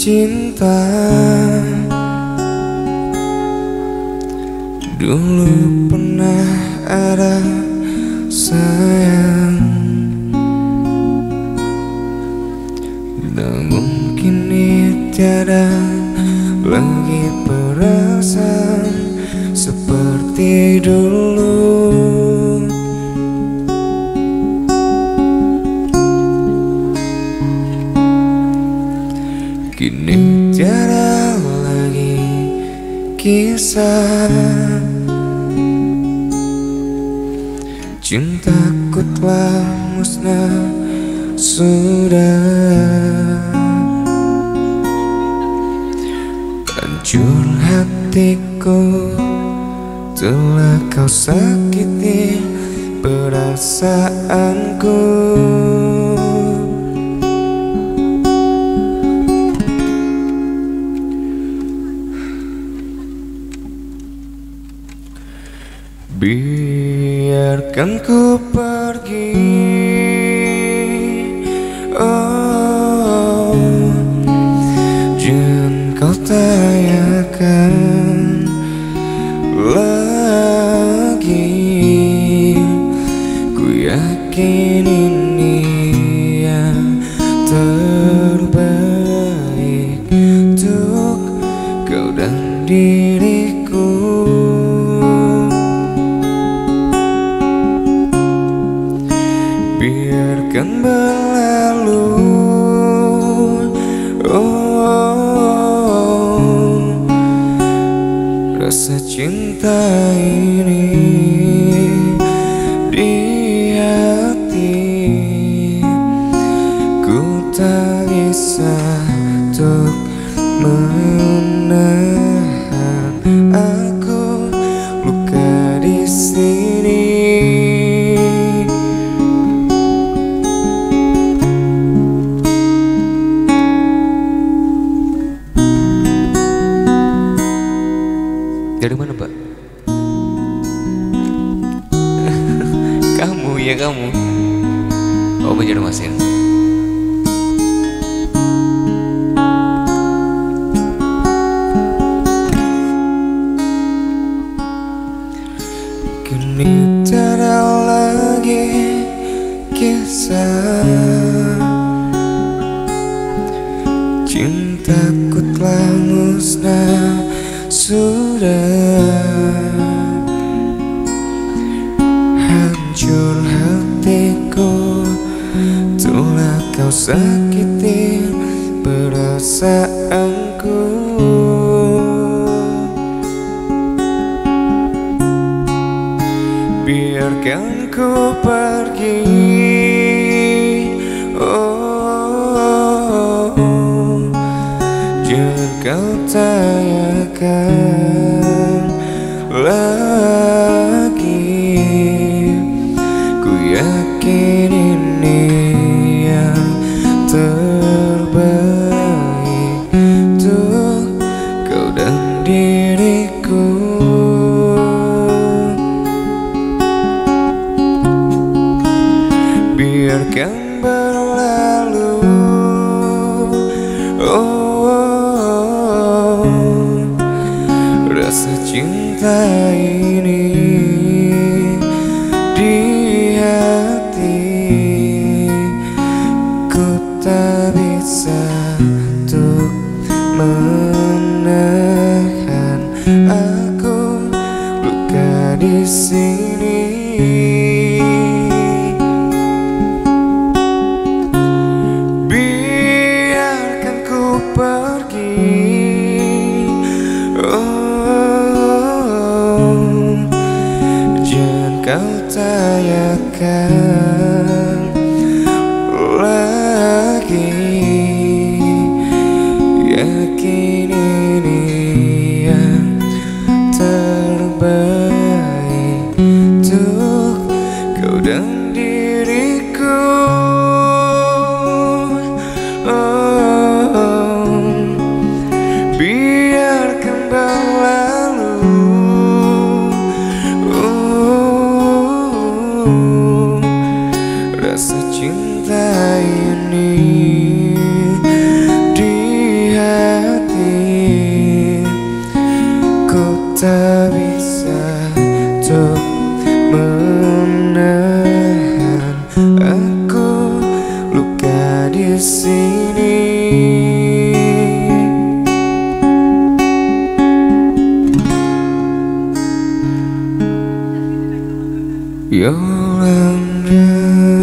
Cinta. Dulu pernah ada sayang Namun kini tiada lagi perasaan Seperti dulu. Kini tiada lagi kisah. Cintaku telah musnah sudah. Hancur hatiku Telah kau sakiti perasaanku. Biarkan ku pergi Oh Jangan kau tanyakan Lagi. Ku yakin ini yang terbaik Untuk kau dan diriku. Biarkan berlalu oh, rasa cinta ini di hati ku tak bisa untuk menahan Dari mana mbak? kamu ya kamu. Oh Banjarmasin Kini tiada lagi kisah. Cintaku telah musnah sudah Hancur hatiku. Telah kau sakiti perasaanku. Biarkan ku ini di hati. Ku tak bisa untuk menahan Aku. Luka di sini percayakan. Luka di sini. Yolanda